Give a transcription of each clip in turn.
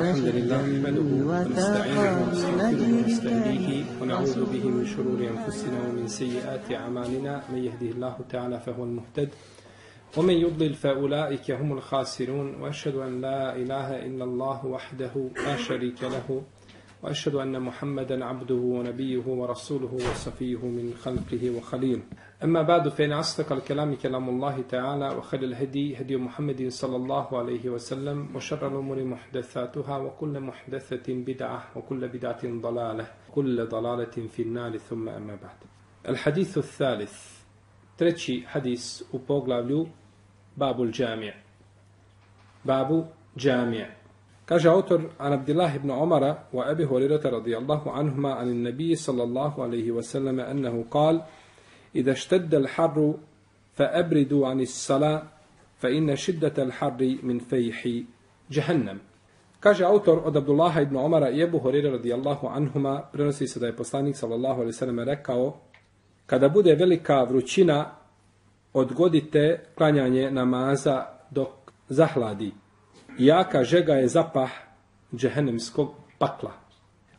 الحمد لله. نحمده ونستعينه ونستغفره ونستهديه ونعوذ به من شرور أنفسنا ومن سيئات أعمالنا. من يهده الله تعالى فهو المهتد ومن يضلل فأولئك هم الخاسرون. وأشهد أن لا إله إلا الله وحده لا شريك له. وأشهد أن محمدا عبده ونبيه ورسوله وصفيه من خلقه وخليله أما بعد فإن أصدق الكلام كلام الله تعالى وخير الهدي هدي محمد صلى الله عليه وسلم وشر الأمور محدثاتها وكل محدثة بدعة وكل بدعة ضلالة كل ضلالة في النار ثم أما بعد الحديث الثالث treći hadis u poglavlju Babul Džamija. Babu Džamija. Kaže autor an Abdillah ibn Omara wa Abi Hurirata radijallahu anhuma an nabi sallallahu alaihi wa sallam annahu qal إذا اشتد الحر فأبردوا عن الصلاة فإن شدة الحر من فيح جهنم Kaže autor od Abdullaha ibn Omara i Ebu Horire radijallahu anhuma, prenosi se da je poslanik sallallahu alaihi sallam rekao, kada bude velika vrućina, odgodite klanjanje namaza dok zahladi. Jaka žega je zapah džehennemskog pakla.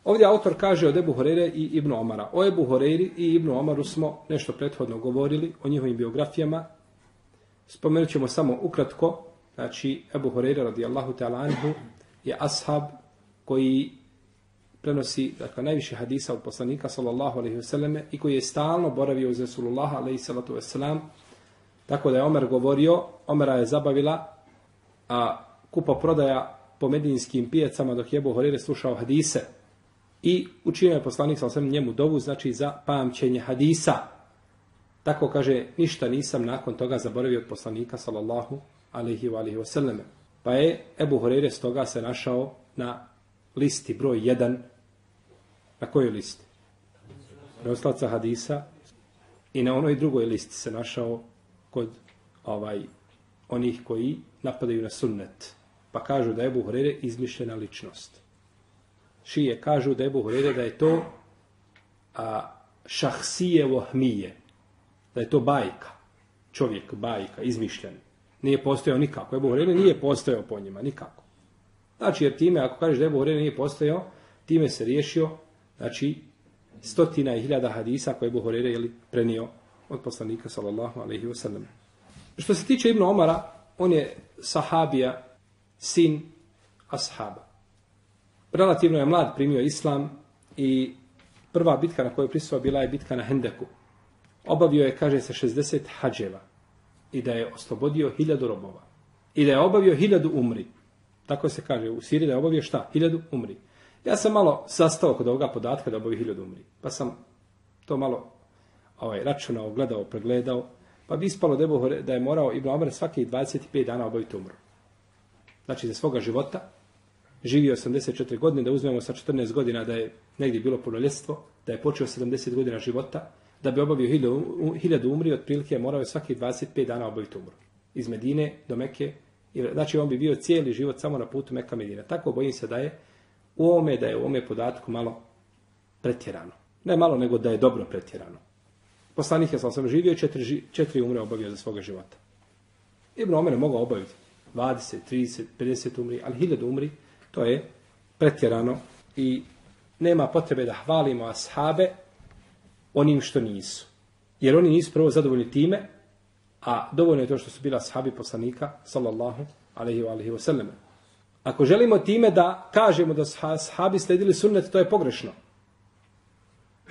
Ovdje autor kaže od Ebu Horeire i Ibn Omara. O Ebu Horeiri i Ibn Omaru smo nešto prethodno govorili o njihovim biografijama. Spomenut ćemo samo ukratko. Znači, Ebu Horeire radijallahu ta'ala anhu je ashab koji prenosi dakle, najviše hadisa od poslanika sallallahu alaihi wasallam i koji je stalno boravio uz Resulullah alaihi sallatu wasallam. Tako da je Omer govorio, Omera je zabavila a kupa prodaja po medijinskim pijacama dok je Ebu Horire slušao hadise I učinio je poslanik sa osam njemu dovu, znači za pamćenje hadisa. Tako kaže, ništa nisam nakon toga zaboravio od poslanika, sallallahu alaihi wa alaihi wa Pa je Ebu Horeire s toga se našao na listi broj 1. Na kojoj listi? Preoslaca hadisa. I na onoj drugoj listi se našao kod ovaj onih koji napadaju na sunnet. Pa kažu da je Ebu Hurere izmišljena ličnost šije kažu da je Buhurere da je to a, šahsije vohmije. Da je to bajka. Čovjek, bajka, izmišljen. Nije postojao nikako. Ebu Hurere nije postojao po njima, nikako. Znači, jer time, ako kažeš da Ebu Hurere nije postojao, time se riješio, znači, stotina i hiljada hadisa koje je Buhurere jeli, prenio od poslanika, sallallahu alaihi wasallam. Što se tiče Ibn Omara, on je sahabija, sin ashaba relativno je mlad primio islam i prva bitka na kojoj prisutuo bila je bitka na Hendeku. Obavio je, kaže se, 60 hađeva i da je oslobodio hiljadu robova. I da je obavio hiljadu umri. Tako se kaže u Siriji da je obavio šta? Hiljadu umri. Ja sam malo sastao kod ovoga podatka da obavio hiljadu umri. Pa sam to malo ovaj, računao, gledao, pregledao. Pa bi ispalo da je morao Ibn Omer svaki 25 dana obaviti umru. Znači za svoga života živio 84 godine, da uzmemo sa 14 godina da je negdje bilo punoljestvo, da je počeo 70 godina života, da bi obavio hiljadu, hiljadu umri, otprilike morao je svaki 25 dana obaviti umru. Iz Medine do Meke, znači on bi bio cijeli život samo na putu Meka Medina. Tako bojim se da je u ome, da je u ome podatku malo pretjerano. Ne malo, nego da je dobro pretjerano. Poslanih je sam živio četiri, četiri umre obavio za svoga života. Ibn Omer je mogao obaviti 20, 30, 50 umri, ali hiljadu umri To je pretjerano i nema potrebe da hvalimo ashabe onim što nisu. Jer oni nisu prvo zadovoljni time, a dovoljno je to što su bila ashabi poslanika, sallallahu alaihi wa alaihi wa sallam. Ako želimo time da kažemo da ashabi sledili sunnet, to je pogrešno.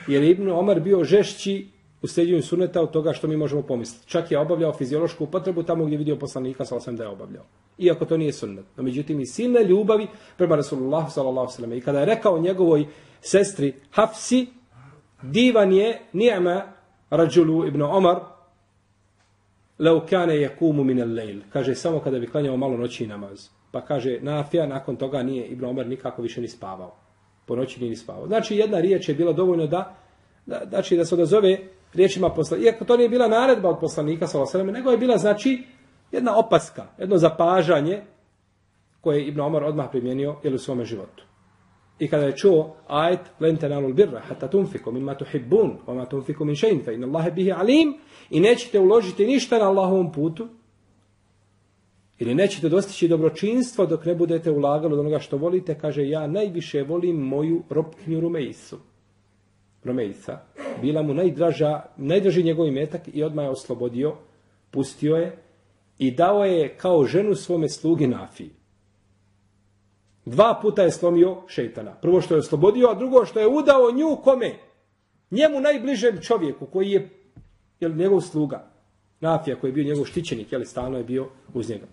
Jer Ibn Omar bio žešći u sljeđenju suneta od toga što mi možemo pomisliti. Čak je obavljao fiziološku upotrebu tamo gdje vidio poslanika, sa osam da je obavljao. Iako to nije sunnet. No, međutim, i silne ljubavi prema Rasulullahu s.a.v. I kada je rekao njegovoj sestri Hafsi, divan je nijema rađulu ibn Omar, leu kane je kumu minel lejl. Kaže, samo kada bi klanjao malo noći namaz. Pa kaže, Nafija, nakon toga nije Ibn Omar nikako više ni spavao. Po noći nije ni spavao. Znači, jedna riječ je bila dovoljno da, da, znači, da se odazove riječima poslanika. Iako to nije bila naredba od poslanika, sallam, nego je bila, znači, jedna opaska, jedno zapažanje koje je Ibn Omar odmah primjenio jel, u svome životu. I kada je čuo ajet len tenalul birra hatta tunfiku mimma tuhibbun wa ma tunfiku min shay'in fa inna Allaha bihi alim i nećete uložiti ništa na Allahovom putu Ili nećete dostići dobročinstvo dok ne budete ulagali od onoga što volite, kaže ja najviše volim moju robkinju Rumeisu. Rumeica. Bila mu najdraža, najdraži njegov imetak i odmah je oslobodio, pustio je i dao je kao ženu svome slugi Nafiji. Dva puta je slomio šeitana. Prvo što je oslobodio, a drugo što je udao nju kome? Njemu najbližem čovjeku koji je jel, njegov sluga. Nafija koji je bio njegov štićenik, jel, stalno je bio uz njega.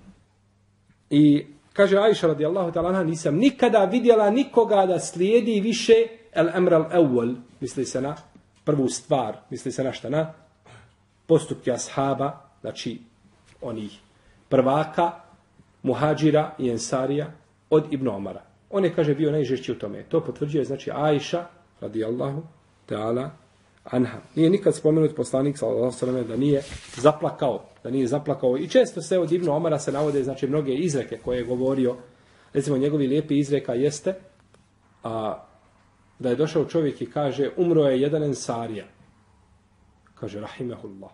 I kaže Aisha radijallahu ta'ala, nisam nikada vidjela nikoga da slijedi više el emr al awwal, misli se na prvu stvar, misli se na šta na postupke ashaba, znači onih prvaka, muhađira i ensarija od Ibn Omara. On je, kaže, bio najžešći u tome. To potvrđuje, znači, Aisha, radijallahu ta'ala, anha. Nije nikad spomenut poslanik, sallallahu da nije zaplakao, da nije zaplakao. I često se od Ibn Omara se navode, znači, mnoge izreke koje je govorio, recimo, njegovi lijepi izreka jeste, a, da je došao čovjek i kaže, umro je jedan ensarija. Kaže, rahimehullah.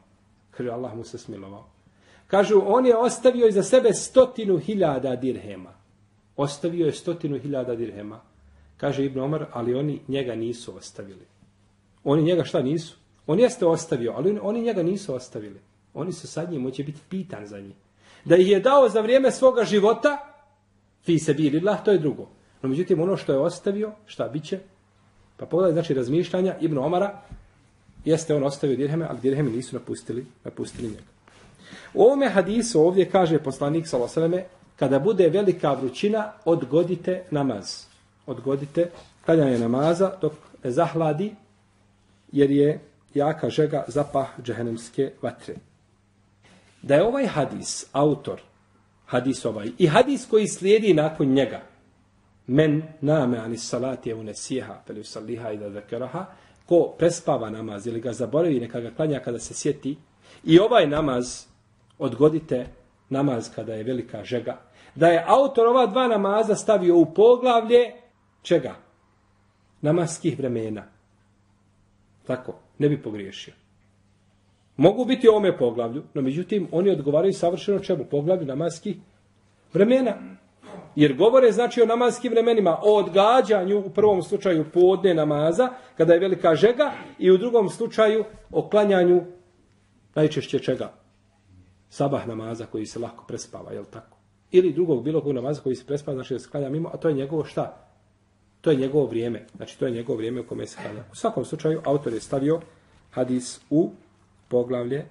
Kaže, Allah mu se smilovao. Kažu, on je ostavio iza sebe stotinu hiljada dirhema. Ostavio je stotinu hiljada dirhema. Kaže Ibn Omar, ali oni njega nisu ostavili. Oni njega šta nisu? On jeste ostavio, ali oni njega nisu ostavili. Oni su sad njim, će biti pitan za njih. Da ih je dao za vrijeme svoga života, fi se bilillah, to je drugo. No međutim, ono što je ostavio, šta bit će? Pa pogledaj, znači, razmišljanja Ibn Omara, jeste on ostavio dirheme, ali dirheme nisu napustili, napustili njega. U ovome hadisu ovdje kaže poslanik Salosaleme, kada bude velika vrućina, odgodite namaz. Odgodite kaljanje namaza dok zahladi, jer je jaka žega zapah džehennemske vatre. Da je ovaj hadis, autor, hadis ovaj, i hadis koji slijedi nakon njega, men name ani salati je unesijeha, peli usaliha i da zekeraha, ko prespava namaz ili ga zaboravi, neka ga klanja kada se sjeti, i ovaj namaz odgodite namaz kada je velika žega. Da je autor ova dva namaza stavio u poglavlje čega? Namaskih vremena. Tako, ne bi pogriješio. Mogu biti u ovome poglavlju, no međutim, oni odgovaraju savršeno čemu? Poglavlju namaskih vremena. Jer govore znači o namaskim vremenima, o odgađanju u prvom slučaju podne namaza, kada je velika žega, i u drugom slučaju o klanjanju najčešće čega? sabah namaza koji se lako prespava, je tako? Ili drugog bilo kog namaza koji se prespava, znači da se klanja mimo, a to je njegovo šta? To je njegovo vrijeme. Znači to je njegovo vrijeme u kome se klanja. U svakom slučaju, autor je stavio hadis u poglavlje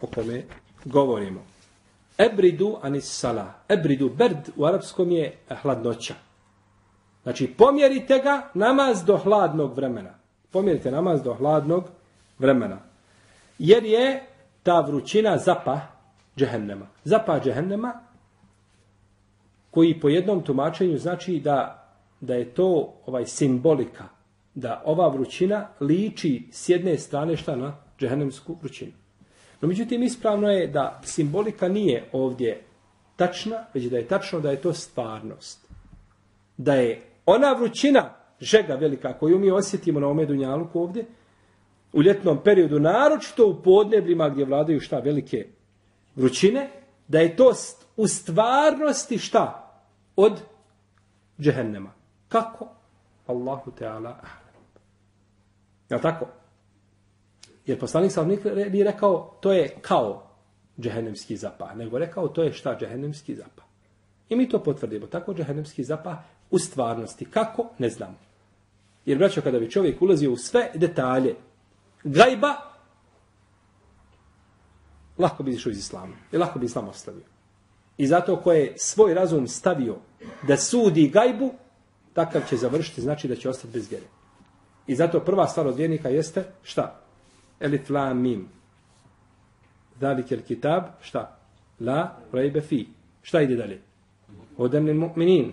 o kome govorimo. Ebridu anis sala. Ebridu, berd u arapskom je hladnoća. Znači, pomjerite ga namaz do hladnog vremena. Pomjerite namaz do hladnog vremena. Jer je ta vrućina zapa džehennema. Zapa džehennema koji po jednom tumačenju znači da, da je to ovaj simbolika, da ova vrućina liči s jedne strane šta na džehennemsku vrućinu. No međutim, ispravno je da simbolika nije ovdje tačna, već da je tačno da je to stvarnost. Da je ona vrućina, žega velika koju mi osjetimo na ome Dunjaluku ovdje, u ljetnom periodu, naročito u podnebljima gdje vladaju šta velike vrućine, da je to u stvarnosti šta? Od džehennema. Kako? Allahu Teala Je tako? Jer poslanik sam nije rekao to je kao džehennemski zapah, nego rekao to je šta džehennemski zapah. I mi to potvrdimo. Tako džehennemski zapah u stvarnosti. Kako? Ne znam. Jer, braćo, kada bi čovjek ulazio u sve detalje gajba, lako bi izišao iz islama. I lako bi islam ostavio. I zato ko je svoj razum stavio da sudi gajbu, takav će završiti, znači da će ostati bez vjere. I zato prva stvar od vjernika jeste šta? Elif la mim. Dalik el kitab, šta? La rajbe fi. Šta ide dalje? Odem li mu'minin.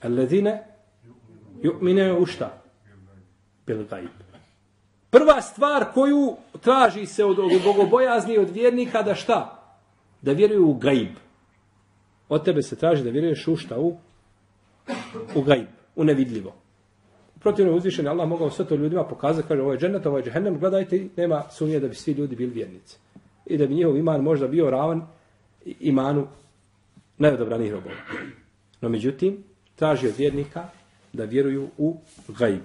Allazine Ju'mine u šta? Bil gajb. Prva stvar koju traži se od bogobojazni od vjernika da šta? Da vjeruju u gajb. Od tebe se traži da vjeruješ u šta? U, u gajb. U nevidljivo. Protivno uzvišen Allah mogao sve to ljudima pokazati, kaže ovo je džennet, ovo je džehennem, gledajte, nema sumnje da bi svi ljudi bili vjernici. i da bi njihov iman možda bio ravan imanu najodobranih robova. No međutim, traži od vjernika da vjeruju u gajb.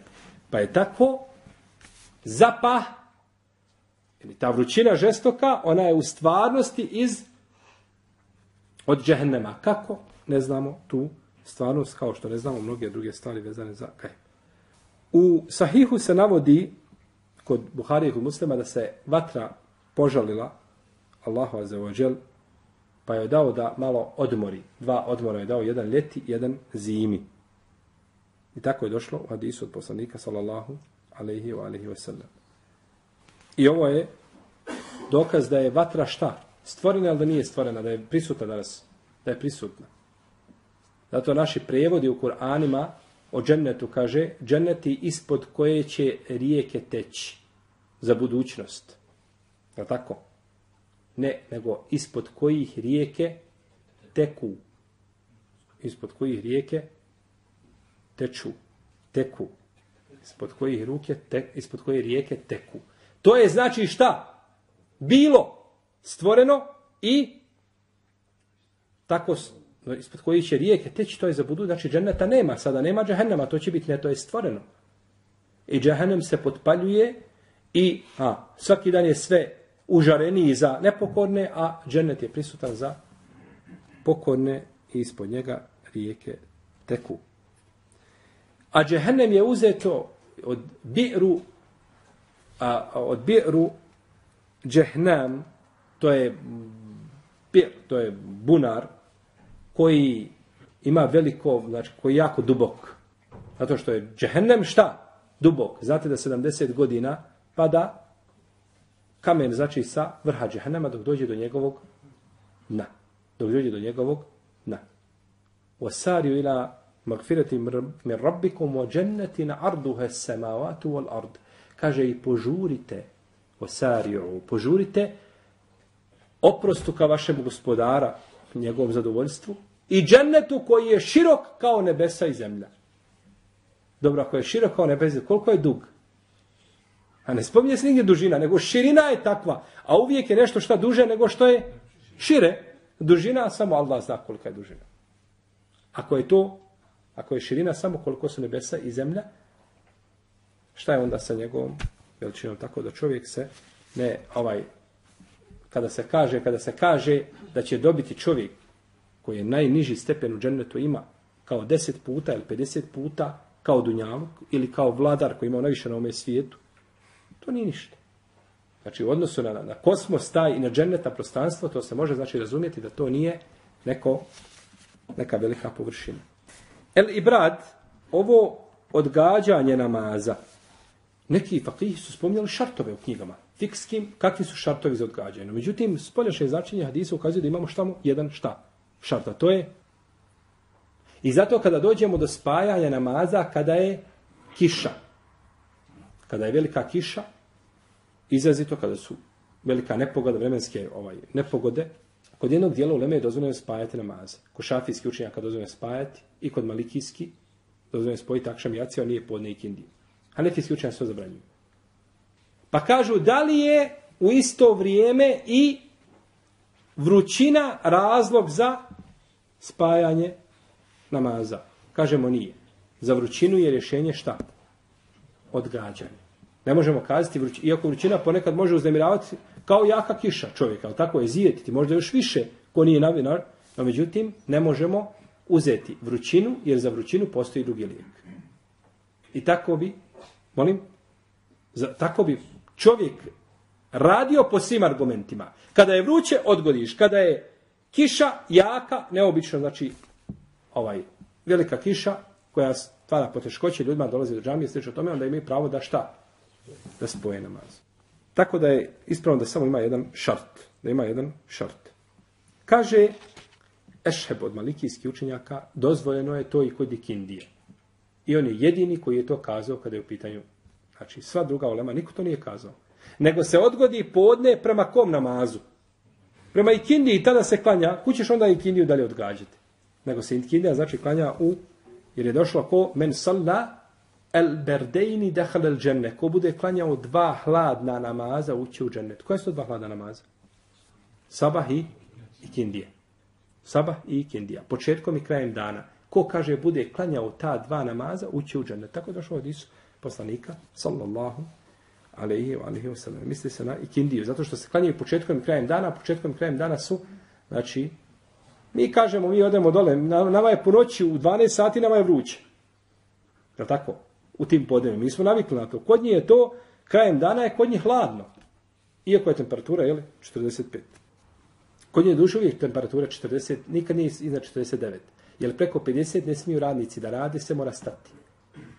Pa je tako zapah, ili ta vrućina žestoka, ona je u stvarnosti iz od džehennema. Kako? Ne znamo tu stvarnost, kao što ne znamo mnoge druge stvari vezane za gajb. U sahihu se navodi kod Buharije i kod muslima da se vatra požalila Allahu azzawajal pa je dao da malo odmori. Dva odmora je dao, jedan ljeti, jedan zimi. I tako je došlo u hadisu od poslanika sallallahu alaihi wa alaihi wa sallam. I ovo je dokaz da je vatra šta? Stvorena ili da nije stvorena, da je prisutna danas? Da je prisutna. Zato naši prevodi u Kur'anima o džennetu kaže dženneti ispod koje će rijeke teći za budućnost. Je tako? Ne, nego ispod kojih rijeke teku. Ispod kojih rijeke teču. Teku. Ispod kojih, ruke, te, ispod kojih rijeke teku. To je znači šta? Bilo stvoreno i tako ispod koje će rijeke teći, to je za budu, znači dženneta nema, sada nema džahennema, to će biti ne, to je stvoreno. I džahennem se potpaljuje i a, svaki dan je sve užareniji za nepokorne, a džennet je prisutan za pokorne i ispod njega rijeke teku. A džehennem je uzeto od bi'ru a, od bi'ru džehnam to je mm, bir, to je bunar koji ima veliko, znači koji je jako dubok. Zato što je džehennem šta? Dubok. Znate da 70 godina pada kamen znači sa vrha džehennema dok dođe do njegovog na. Dok dođe do njegovog na. Wasariju ila magfirati min rabbikum wa jannatin arduha as-samawati wal ard. Kaže i požurite wasariju, požurite oprostu ka vašem gospodara, njegovom zadovoljstvu i džennetu koji je širok kao nebesa i zemlja. Dobro, ako je širok kao nebesa, koliko je dug? A ne spominje se nigdje dužina, nego širina je takva. A uvijek je nešto šta duže nego što je šire. Dužina, samo Allah zna kolika je dužina. Ako je to, ako je širina samo koliko su nebesa i zemlja, šta je onda sa njegovom veličinom? Tako da čovjek se ne, ovaj, kada se kaže, kada se kaže da će dobiti čovjek koji je najniži stepen u džennetu ima kao 10 puta ili 50 puta kao dunjavog ili kao vladar koji ima najviše na ome svijetu, To nije ništa. Znači, u odnosu na, na kosmos, taj i na dženneta prostranstvo, to se može znači razumjeti da to nije neko, neka velika površina. El i ovo odgađanje namaza, neki fakihi su spomnjali šartove u knjigama. Fikskim, kakvi su šartovi za odgađanje. Međutim, spoljašnje značenje hadisa ukazuje da imamo štamo jedan šta šarta. To je I zato kada dođemo do spajanja namaza, kada je kiša, kada je velika kiša, izrazito kada su velika nepogoda, vremenske ovaj, nepogode, kod jednog dijela u Leme je dozvoljeno spajati namaze. Kod šafijski učenjaka dozvoljeno spajati i kod malikijski dozvoljeno spojiti akšam i acija, nije podne i kindi. Hanefijski učenjaka sve zabranjuju. Pa kažu, da li je u isto vrijeme i vrućina razlog za spajanje namaza? Kažemo nije. Za vrućinu je rješenje šta? Odgađanje. Ne možemo kazati, vruć, iako vrućina ponekad može uznemiravati kao jaka kiša čovjeka, ali tako je zijetiti, možda još više ko nije navinar, no međutim ne možemo uzeti vrućinu, jer za vrućinu postoji drugi lijek. I tako bi, molim, za, tako bi čovjek radio po svim argumentima. Kada je vruće, odgodiš. Kada je kiša jaka, neobično, znači ovaj velika kiša koja stvara poteškoće, ljudima dolazi do džamije, sliče o tome, onda imaju pravo da šta? da spoje namaz. Tako da je ispravno da samo ima jedan šart. Da ima jedan šart. Kaže Ešheb od malikijskih učenjaka, dozvoljeno je to i kod ikindije. I on je jedini koji je to kazao kada je u pitanju. Znači, sva druga olema, niko to nije kazao. Nego se odgodi podne prema kom namazu? Prema ikindiji, tada se klanja, kućeš onda ikindiju dalje odgađati. Nego se ikindija, znači, klanja u, jer je došlo ko men salla el berdejni dehal el dženne. Ko bude klanjao dva hladna namaza, ući u džennet. Koje su dva hladna namaza? Sabah i ikindije. Sabah i ikindija. Početkom i krajem dana. Ko kaže bude klanjao ta dva namaza, ući u džennet. Tako je došlo od Isu poslanika, sallallahu alaihi wa alaihi wa sallam. Misli se na ikindiju, zato što se klanjaju početkom i krajem dana, početkom i krajem dana su, znači, mi kažemo, mi odemo dole, nama je po noći u 12 sati, nama je vruće. Je tako? U tim podnevima. Mi smo navikli na to. Kod njih je to, krajem dana je kod njih hladno. Iako je temperatura, jel, 45. Kod njih je duše uvijek temperatura 40, nikad nije iznad 49. Jer preko 50 ne smiju radnici da rade, se mora stati.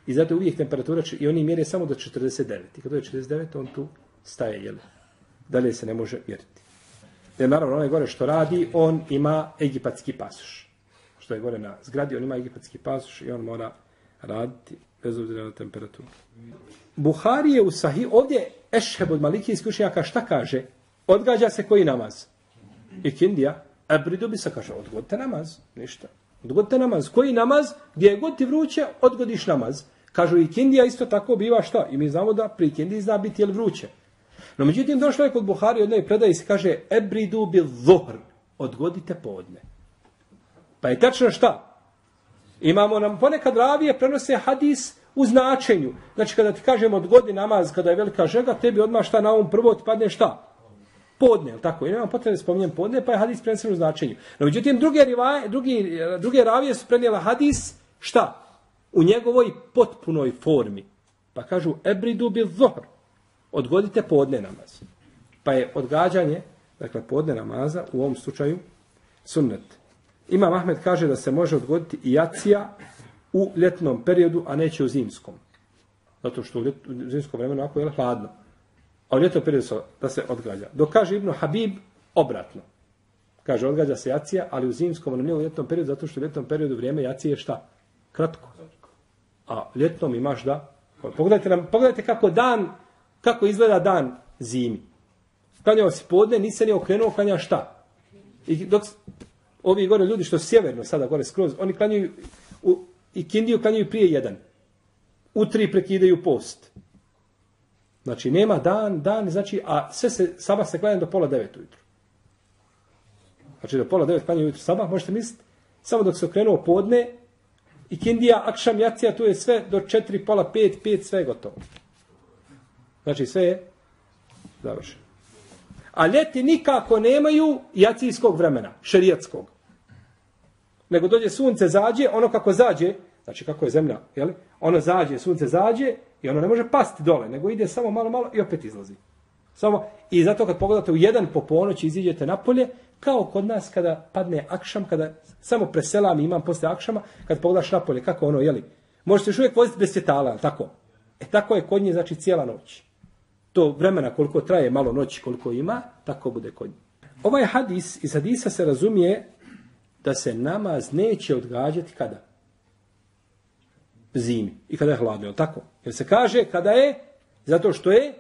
I zato je uvijek temperatura, i oni mjere samo do 49. I kada je 49, on tu staje, jel? Dalje se ne može mjeriti. Jer naravno, onaj gore što radi, on ima egipatski pasoš. Što je gore na zgradi, on ima egipatski pasoš i on mora raditi bez obzira na temperaturu. Buhari je u sahih, ovdje Ešheb od Maliki iskušnjaka šta kaže? Odgađa se koji namaz? I kindija, Ebridu bi se kaže, odgodite namaz, ništa. Odgodite namaz. Koji namaz? Gdje je god ti vruće, odgodiš namaz. Kažu i kindija isto tako biva šta? I mi znamo da pri kindiji zna biti jel vruće. No međutim, došlo je kod Buhari jednoj predaji se kaže Ebridu bil zuhr. Odgodite podne. Pa je tačno šta? Imamo nam ponekad ravije prenose hadis u značenju. Znači kada ti kažemo odgodi namaz kada je velika žega, tebi odmah šta na ovom prvo otpadne šta? Podne, ili tako? I nema potrebe da spominjem podne, pa je hadis prenesen u značenju. No međutim, druge, rivaje, drugi, druge ravije su prenijela hadis šta? U njegovoj potpunoj formi. Pa kažu ebridu bil zohr. Odgodite podne namaz. Pa je odgađanje, dakle podne namaza, u ovom slučaju sunnet. Imam Ahmed kaže da se može odgoditi i jacija u ljetnom periodu, a neće u zimskom. Zato što u, ljet, u zimskom vremenu ako je hladno. A u ljetnom periodu se, da se odgađa. Dok kaže Ibnu Habib, obratno. Kaže, odgađa se jacija, ali u zimskom, ali ne u ljetnom periodu, zato što u ljetnom periodu vrijeme jacije je šta? Kratko. A ljetnom imaš da... Pogledajte, nam, pogledajte kako dan, kako izgleda dan zimi. Klanjao si podne, nisi ni okrenuo, klanja šta? I dok ovi gore ljudi što sjeverno sada gore skroz, oni klanjaju u, i kindiju klanjaju prije jedan. U tri prekidaju post. Znači, nema dan, dan, znači, a sve se, sabah se klanja do pola devet ujutru. Znači, do pola devet klanja ujutru sabah, možete misliti, samo dok se okrenuo podne, i kindija, akšam, jacija, tu je sve do četiri, pola, pet, pet, sve je gotovo. Znači, sve je završeno. A ljeti nikako nemaju jacijskog vremena, šerijatskog. Nego dođe sunce, zađe, ono kako zađe, znači kako je zemlja, jeli? ono zađe, sunce zađe i ono ne može pasti dole, nego ide samo malo, malo i opet izlazi. Samo, I zato kad pogledate u jedan po ponoći iziđete napolje, kao kod nas kada padne akšam, kada samo preselam imam posle akšama, kad pogledaš napolje, kako ono, jeli, možete još uvijek voziti bez svjetala, tako? E tako je kod nje, znači cijela noć. To vremena koliko traje malo noći, koliko ima, tako bude kod nje. Ovaj hadis, iz hadisa se razumije da se namaz neće odgađati kada? Zimi. I kada je hladno, tako? Jer se kaže kada je, zato što je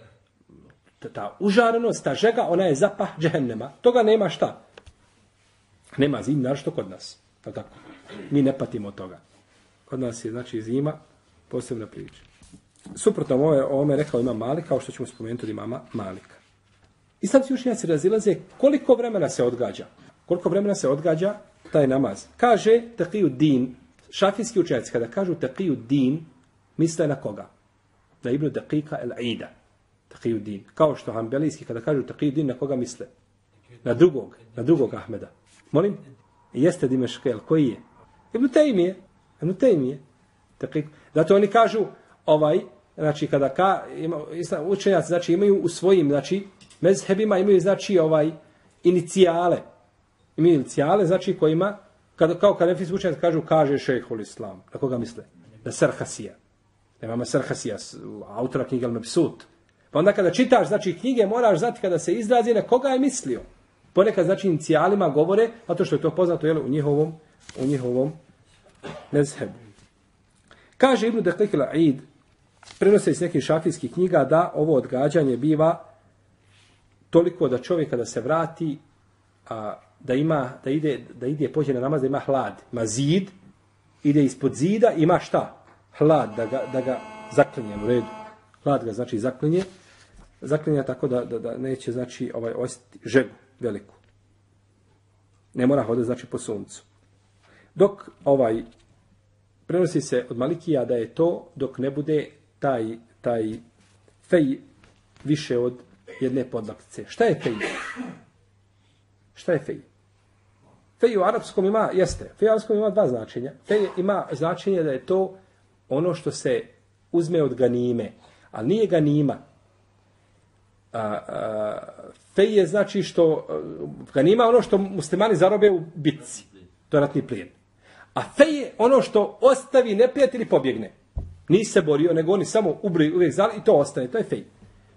ta užarenost, ta žega, ona je zapah džehennema. Toga nema šta. Nema zim, našto kod nas. Pa Tako. Mi ne patimo toga. Kod nas je, znači, zima posebna priča. Suprotno ovo, ovo rekao ima Malik, kao što ćemo spomenuti od imama Malika. I sad učenjaci razilaze koliko vremena se odgađa. Koliko vremena se odgađa taj namaz. Kaže taqiju din, šafijski učenjaci kada kažu taqiju din, misle na koga? Na Ibnu Daqiqa el-Aida. Taqiju din. Kao što hambelijski kada kažu taqiju din, na koga misle? Na drugog, na drugog Ahmeda. Molim? Jeste Dimeškel, koji je? Ibn Tejmije. Ibn Tejmije. Dakle, zato oni kažu, ovaj, znači kada ka, ima, učenjaci znači, imaju u svojim, znači, mezhebima imaju, znači, ovaj, inicijale. Imaju inicijale, znači, kojima, kada, kao kada nefis učenjaci kažu, kaže šejhul islam. Na koga misle? Na Sarhasija. Nemamo Sarhasija, autora knjiga Al-Mabsut. Pa onda kada čitaš, znači, knjige, moraš znati kada se izrazi na koga je mislio. Ponekad, znači, inicijalima govore, zato što je to poznato, jel, u njihovom, u njihovom mezhebu. Kaže Ibnu Deklikila Aid, prenose iz nekih šafijskih knjiga da ovo odgađanje biva toliko da čovjek kada se vrati a, da ima da ide da ide pođe na namaz da ima hlad ima zid ide ispod zida ima šta? Hlad da ga, da ga zaklinje u redu. Hlad ga znači zaklinje zaklinje tako da, da, da neće znači ovaj osjetiti žegu veliku Ne mora hodati znači po suncu. Dok ovaj prenosi se od Malikija da je to dok ne bude taj, taj fej više od jedne podlaktice. Šta je fej? Šta je fej? Fej u arapskom ima, jeste, fej u arapskom ima dva značenja. Fej ima značenje da je to ono što se uzme od ganime, ali nije ganima. A, a, fej je znači što, ganima ono što muslimani zarobe u bitci. To je ratni plijen. A fej je ono što ostavi neprijatelj i pobjegne. Nisi se borio, nego oni samo ubri uvijek zali i to ostane. To je fej.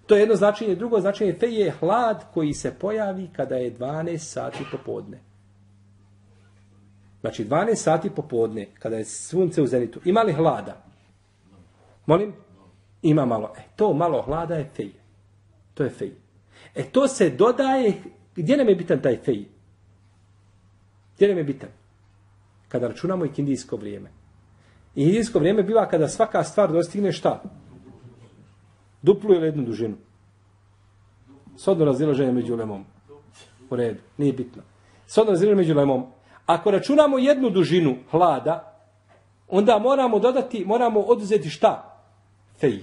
To je jedno značenje. Drugo značenje fej je hlad koji se pojavi kada je 12 sati popodne. Znači 12 sati popodne, kada je sunce u zenitu. Ima li hlada? Molim? Ima malo. E, to malo hlada je fej. To je fej. E, to se dodaje... Gdje nam je bitan taj fej? Gdje nam je bitan? Kada računamo i kindijsko vrijeme. I indijsko vrijeme biva kada svaka stvar dostigne šta? Duplu ili jednu dužinu? Sodno razilaženje među lemom. U redu, nije bitno. Sodno razilaženje među lemom. Ako računamo jednu dužinu hlada, onda moramo dodati, moramo oduzeti šta? Fej.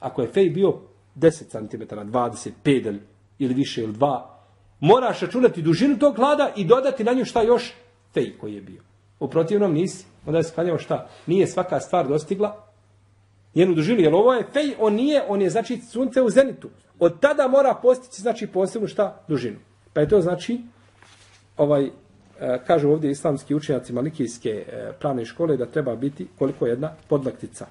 Ako je fej bio 10 cm, 25 ili više ili 2, moraš računati dužinu tog hlada i dodati na nju šta još? Fej koji je bio. U protivnom nisi. Onda je sklanjamo šta? Nije svaka stvar dostigla jednu dužinu. Jer ovo je fej, on nije, on je znači sunce u zenitu. Od tada mora postići znači posebnu šta? Dužinu. Pa je to znači, ovaj, e, kažu ovdje islamski učenjaci malikijske e, pravne škole da treba biti koliko jedna podlaktica.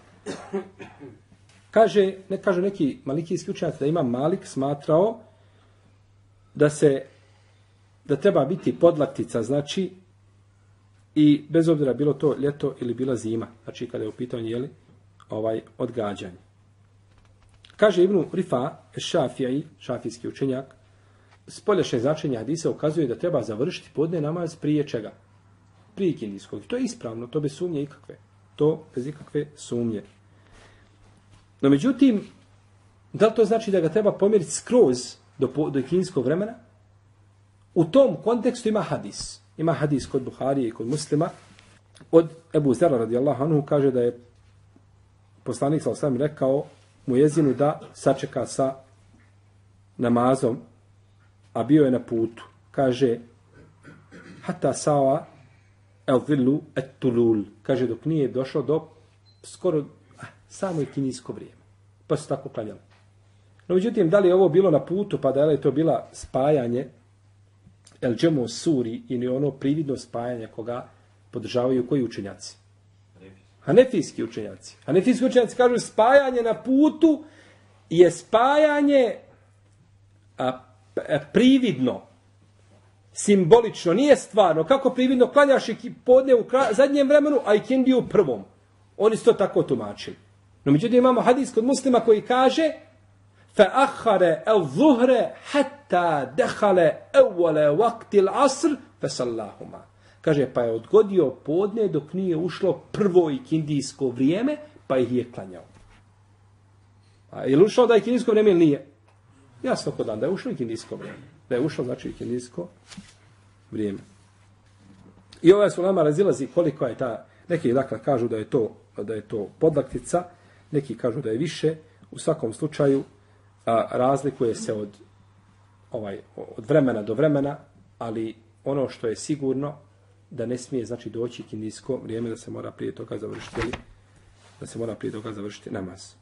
Kaže, ne kaže neki malikijski učenjaci da ima Malik smatrao da se da treba biti podlaktica, znači I bez obzira bilo to ljeto ili bila zima, znači kada je u pitanju jeli, ovaj odgađanje. Kaže Ibnu Rifa, šafijaj, šafijski učenjak, spoljašnje značenje hadisa ukazuje da treba završiti podne namaz prije čega? Prije kindijskog. To je ispravno, to bez sumnje ikakve. To bez ikakve sumnje. No međutim, da to znači da ga treba pomjeriti skroz do, do kindijskog vremena? U tom kontekstu ima hadis. Ima hadis kod Buharije i kod muslima. Od Ebu Zera radijallahu anhu kaže da je poslanik sa osam rekao mu jezinu da sačeka sa namazom, a bio je na putu. Kaže, hata sawa el villu et tulul. Kaže, dok nije došao do skoro Samo je kinijsko vrijeme. Pa su tako klanjali. No, međutim, da li je ovo bilo na putu, pa da je to bila spajanje el džemo suri ili ono prividno spajanje koga podržavaju koji učenjaci? Hanefijski učenjaci. Hanefijski učenjaci kažu spajanje na putu je spajanje a, a, prividno, simbolično, nije stvarno. Kako prividno klanjaš i podne u zadnjem vremenu, a i kindiju u prvom. Oni su to tako tumačili. No međutim imamo hadis kod muslima koji kaže فأخر الظهر حتى دخل أول وقت العصر فصلاهما kaže pa je odgodio podne dok nije ušlo prvo ikindijsko vrijeme pa ih je klanjao a je li ušao da je ikindijsko vrijeme ili nije jasno kod dan da je ušlo ikindijsko vrijeme da je ušlo znači ikindijsko vrijeme i ova su nama razilazi koliko je ta neki dakle kažu da je to da je to podlaktica neki kažu da je više u svakom slučaju a, razlikuje se od ovaj od vremena do vremena, ali ono što je sigurno da ne smije znači doći kindijsko vrijeme da se mora prije toga završiti da se mora prije toga završiti namaz.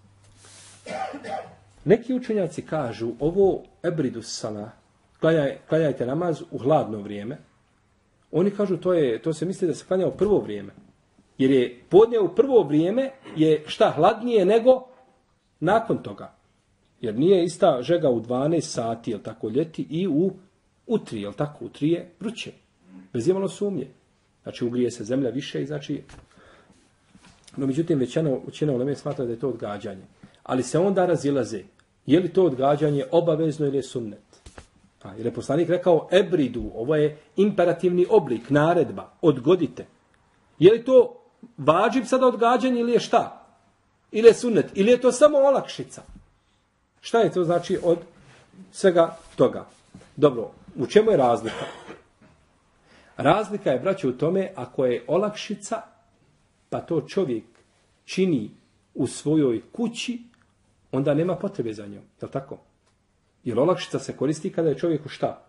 Neki učenjaci kažu ovo ebridu sala klanjaj, klanjajte namaz u hladno vrijeme. Oni kažu to je to se misli da se klanja u prvo vrijeme. Jer je podne u prvo vrijeme je šta hladnije nego nakon toga. Jer nije ista žega u 12 sati, jel tako, ljeti i u utri, jel tako, utri je vruće. Bez imalo sumnje. Znači, ugrije se zemlja više i znači... No, međutim, većina, većina uleme smatra da je to odgađanje. Ali se onda razilaze. Je li to odgađanje obavezno ili je sunnet? A, jer je poslanik rekao ebridu, ovo je imperativni oblik, naredba, odgodite. Je li to vađib sada odgađanje ili je šta? Ili je sunnet? Ili je to samo olakšica? Šta je to znači od svega toga? Dobro, u čemu je razlika? Razlika je, braće, u tome ako je olakšica, pa to čovjek čini u svojoj kući, onda nema potrebe za njom. Je li tako? Jer olakšica se koristi kada je čovjeku šta?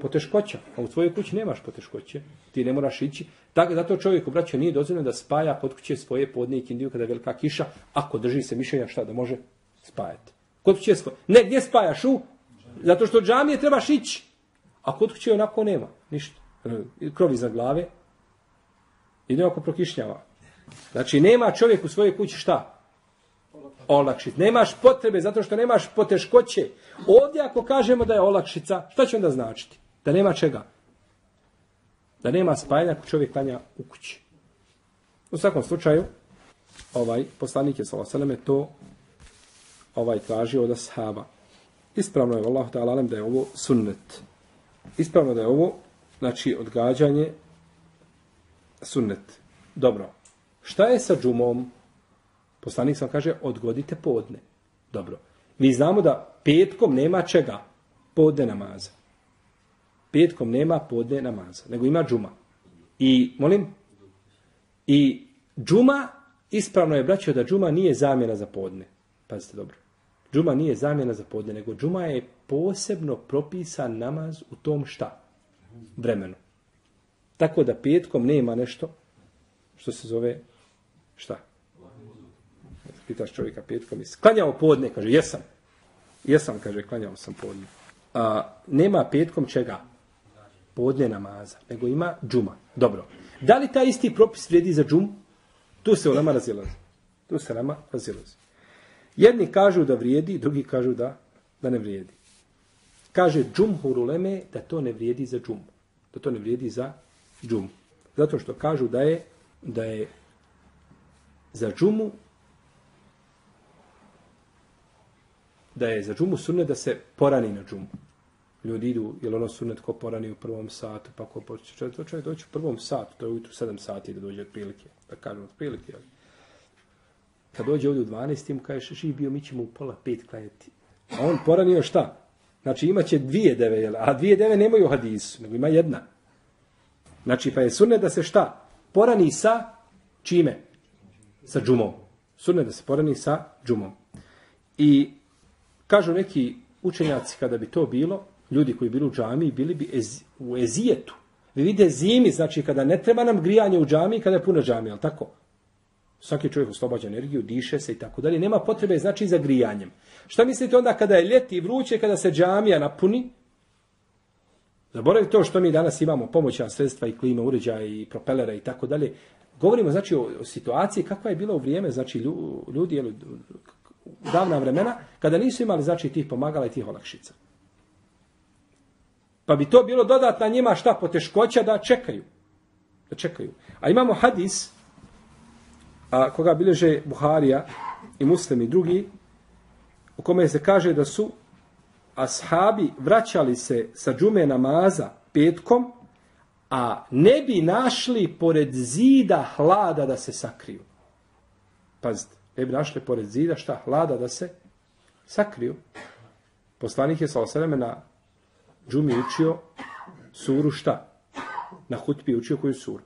Poteškoća. A u svojoj kući nemaš poteškoće. Ti ne moraš ići. Tako, zato čovjeku, braćo, nije dozvoljeno da spaja kod kuće svoje podne i kindiju kada je velika kiša, ako drži se mišljenja šta da može spajati. Kod kuće svoje. Ne, gdje spajaš? U? Zato što džamije trebaš ići. A kod kuće onako nema. Ništa. E, krov iznad glave. I neko prokišnjava. Znači, nema čovjek u svojoj kući šta? Olakšica. Nemaš potrebe zato što nemaš poteškoće. Ovdje ako kažemo da je olakšica, šta će onda značiti? Da nema čega? Da nema spajanja ako čovjek klanja u kući. U svakom slučaju, ovaj poslanik je sallallahu to ovaj tražio od ashaba. Ispravno je Allah ta'ala da je ovo sunnet. Ispravno da je ovo znači odgađanje sunnet. Dobro. Šta je sa džumom? Poslanik sam kaže odgodite podne. Dobro. Mi znamo da petkom nema čega? Podne namaza. Petkom nema podne namaza, nego ima džuma. I, molim, i džuma, ispravno je braćo da džuma nije zamjena za podne. Pazite dobro. Džuma nije zamjena za podne, nego džuma je posebno propisan namaz u tom šta? Vremenu. Tako da petkom nema nešto što se zove šta? Pitaš čovjeka petkom, jesi klanjao podne? Kaže, jesam. Jesam, kaže, klanjao sam podne. A, nema petkom čega? Podne namaza, nego ima džuma. Dobro. Da li taj isti propis vrijedi za džum? Tu se u nama razilazi. Tu se nama razilazi. Jedni kažu da vrijedi, drugi kažu da, da ne vrijedi. Kaže džumhur uleme da to ne vrijedi za džum. Da to ne vrijedi za džum. Zato što kažu da je da je za džumu da je za džumu sunnet da se porani na džumu. Ljudi idu, je ono sunnet ko porani u prvom satu, pa ko počne, čovjek, čovjek doći u prvom satu, to je ujutru 7 sati da dođe otprilike, da kažem otprilike. ali Kad dođe ovdje u 12. mu kažeš, živ bio, mi ćemo u pola pet klanjati. A on poranio šta? Znači imaće dvije deve, jel? a dvije deve nemaju hadisu, nego ima jedna. Znači pa je sunnet da se šta? Porani sa čime? Sa džumom. Sunnet da se porani sa džumom. I kažu neki učenjaci kada bi to bilo, ljudi koji bili u džamiji bili bi ez, u ezijetu. Vi vidite zimi, znači kada ne treba nam grijanje u džamiji, kada je puno džamije, ali tako? Svaki čovjek oslobađa energiju, diše se i tako dalje. Nema potrebe znači za grijanjem. Šta mislite onda kada je ljeti i vruće, kada se džamija napuni? Zaboravite to što mi danas imamo, pomoćna sredstva i klima, uređaja i propelera i tako dalje. Govorimo znači o, o situaciji kakva je bila u vrijeme, znači ljudi, jel, davna vremena, kada nisu imali znači tih pomagala i tih olakšica. Pa bi to bilo dodatna njima šta poteškoća da čekaju. Da čekaju. A imamo hadis, a koga bileže Buharija i Muslim i drugi, u kome se kaže da su ashabi vraćali se sa džume namaza petkom, a ne bi našli pored zida hlada da se sakriju. Pazite, ne bi našli pored zida šta hlada da se sakriju. Poslanik je sa osadame na džumi učio suru šta? Na hutbi učio koju suru?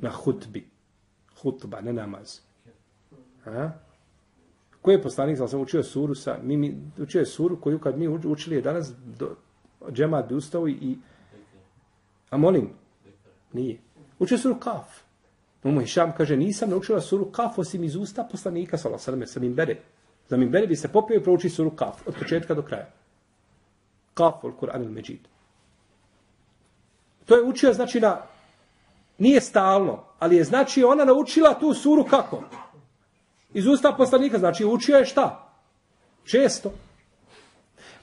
Na hutbi hutba, ne namaz. A? Koji je poslanik, sam sam učio suru sa, mi, mi, učio je suru koju kad mi učili je danas, do, džemat bi ustao i, a molim, nije. Učio suru kaf. Umu Hišam kaže, nisam naučila suru kaf osim iz usta poslanika, sala salame, sa mimbere. Za mimbere bi se popio i prouči suru kaf, od početka do kraja. Kaf, ol Kur'an il Međid. To je učio, znači, na Nije stalno, ali je znači ona naučila tu suru kako? Iz usta poslanika, znači učio je šta? Često.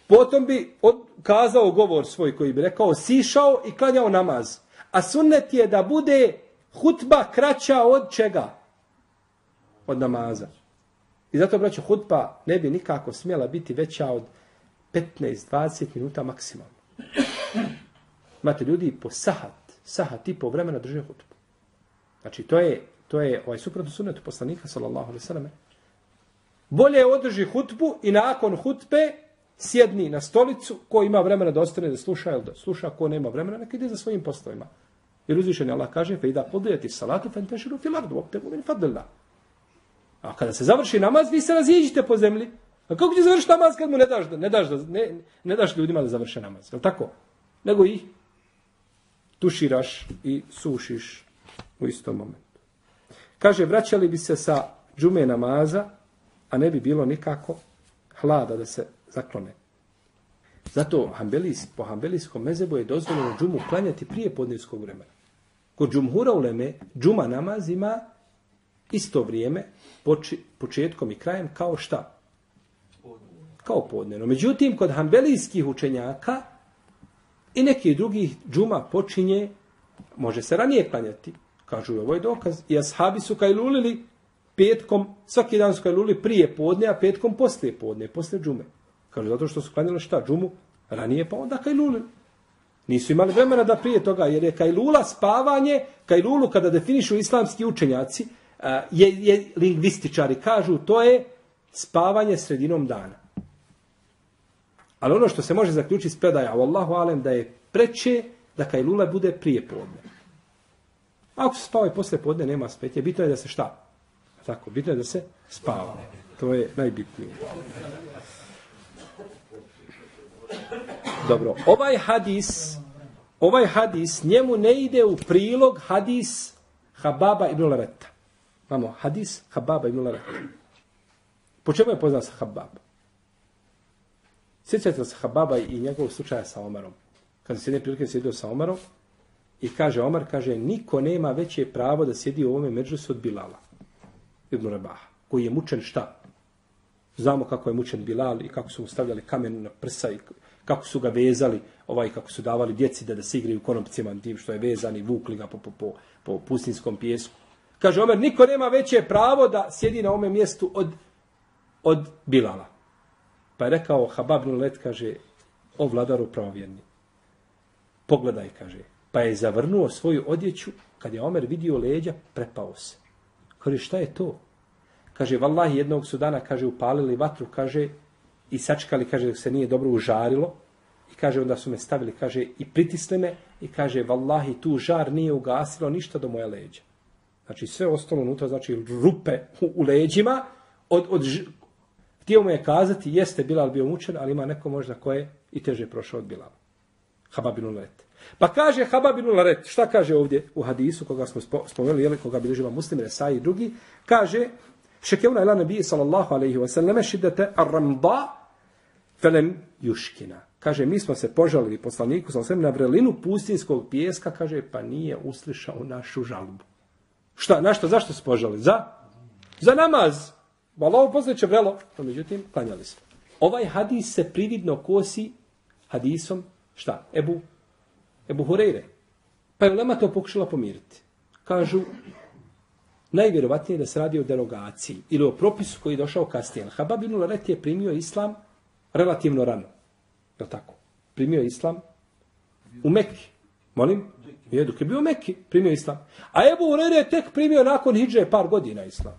Potom bi od, kazao govor svoj koji bi rekao, sišao i klanjao namaz. A sunnet je da bude hutba kraća od čega? Od namaza. I zato, braću, hutba ne bi nikako smjela biti veća od 15-20 minuta maksimalno. Imate ljudi po sahat sahat i po vremena drže hutbu. Znači, to je, to je ovaj suprotno sunnetu poslanika, sallallahu alaihi sallam. Bolje održi hutbu i nakon hutbe sjedni na stolicu, ko ima vremena da ostane da sluša, ili da sluša, ko nema vremena, neka ide za svojim poslovima. Jer uzvišen Allah kaže, fe i da salatu, fe enteširu fil ardu, opte mu min fadlillah. A kada se završi namaz, vi se raziđite po zemlji. A kako će završiti namaz kad mu ne daš, ne daš, ne, ne daš ljudima da završe namaz? Je tako? Nego ih tuširaš i sušiš u istom momentu. Kaže, vraćali bi se sa džume namaza, a ne bi bilo nikako hlada da se zaklone. Zato Hanbelis, po hambelijskom mezebu je dozvoljeno džumu klanjati prije podnevskog vremena. Kod džumhura uleme, džuma namaz ima isto vrijeme, poči, početkom i krajem, kao šta? Kao podnevno. Međutim, kod Hanbelijskih učenjaka i nekih drugih džuma počinje, može se ranije klanjati, kažu ovo je dokaz, i ashabi su kajlulili petkom, svaki dan su kajlulili prije podne, a petkom poslije podne, poslije džume. Kažu, zato što su klanjali šta? Džumu ranije, pa onda kajlulili. Nisu imali vremena da prije toga, jer je kajlula spavanje, kajlulu kada definišu islamski učenjaci, eh, je, je lingvističari kažu, to je spavanje sredinom dana. Ali ono što se može zaključiti s predaja, Allahu alem, da je preče da kajlula bude prije podne. Ako se spavaju posle podne, nema spetje. Bitno je da se šta? Tako, bitno je da se spava. To je najbitnije. Dobro, ovaj hadis, ovaj hadis, njemu ne ide u prilog hadis Hababa ibn Lareta. Mamo, hadis Hababa ibn Lareta. Po čemu je poznat sa Habab? Sjećate se Hababa i njegovog slučaja sa Omarom. Kad se jedne prilike sjedio sa Omarom i kaže Omar, kaže, niko nema veće pravo da sjedi u ovome međusu od Bilala. Ibn Rebaha. Koji je mučen šta? Znamo kako je mučen Bilal i kako su mu stavljali kamen na prsa i kako su ga vezali, ovaj kako su davali djeci da, da se igraju konopcima tim što je vezani, vukli ga po, po, po, po pustinskom pjesku. Kaže Omer, niko nema veće pravo da sjedi na ome mjestu od, od Bilala. Pa je rekao Habab Nulet, kaže, o vladaru pravovjerni. Pogledaj, kaže. Pa je zavrnuo svoju odjeću, kad je Omer vidio leđa, prepao se. Kaže, šta je to? Kaže, vallahi, jednog su dana, kaže, upalili vatru, kaže, i sačekali, kaže, da se nije dobro užarilo. I kaže, onda su me stavili, kaže, i pritisli me. I kaže, vallahi, tu žar nije ugasilo ništa do moje leđa. Znači, sve ostalo unutra, znači, rupe u, u leđima. Od, od, htio mu je kazati, jeste Bilal bio mučen, ali ima neko možda koje i teže prošao od Bilala. Hababinu Laret. Pa kaže Hababinu Laret, šta kaže ovdje u hadisu, koga smo spomenuli, jeli, koga bi leživa muslim, Resai i drugi, kaže, Šekevna ila nabije sallallahu alaihi wa sallam šiddete ar-ramda felem juškina. Kaže, mi smo se požalili poslaniku sa osvijem na vrelinu pustinskog pijeska, kaže, pa nije uslišao našu žalbu. Šta, na što, zašto se požalili? Za? Za namaz. Valavu poznaće vrelo, no međutim, klanjali smo. Ovaj hadis se prividno kosi hadisom, šta? Ebu, Ebu Hureyre. Pa je Lema to pokušala pomiriti. Kažu, najvjerovatnije da se radi o derogaciji ili o propisu koji je došao kasnije. Habab ibn Laret je primio islam relativno rano. Je tako? Primio islam u Mekki. Molim? Je dok je bio u Mekki, primio islam. A Ebu Horer je tek primio nakon Hidže par godina islam.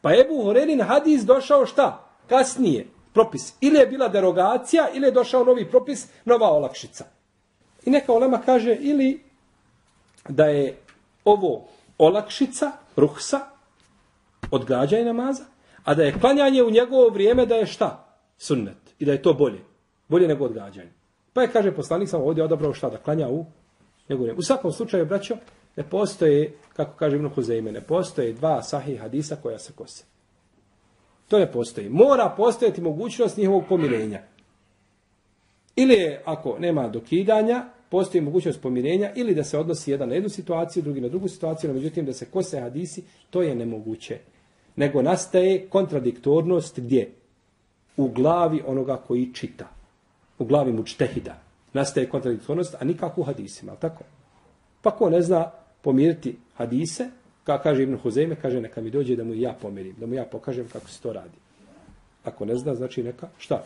Pa Ebu Horerin hadis došao šta? Kasnije. Propis. Ili je bila derogacija, ili je došao novi propis, nova olakšica. I neka olema kaže ili da je ovo olakšica, ruhsa, odgađaj namaza, a da je klanjanje u njegovo vrijeme da je šta? Sunnet. I da je to bolje. Bolje nego odgađanje. Pa je, kaže poslanik, sam ovdje odabrao šta da klanja u njegovo vrijeme. U svakom slučaju, braćo, ne postoje, kako kaže Ibn Huzeime, ne postoje dva sahih hadisa koja se kose. To ne postoji. Mora postojati mogućnost njihovog pomirenja. Ili je, ako nema dokidanja, postoji mogućnost pomirenja ili da se odnosi jedan na jednu situaciju, drugi na drugu situaciju, no međutim da se kose hadisi, to je nemoguće. Nego nastaje kontradiktornost gdje? U glavi onoga koji čita. U glavi mučtehida. Nastaje kontradiktornost, a nikako u hadisima. Tako? Pa ko ne zna pomiriti hadise, kao kaže Ibn Huzeyme, kaže neka mi dođe da mu ja pomirim, da mu ja pokažem kako se to radi. Ako ne zna, znači neka, šta?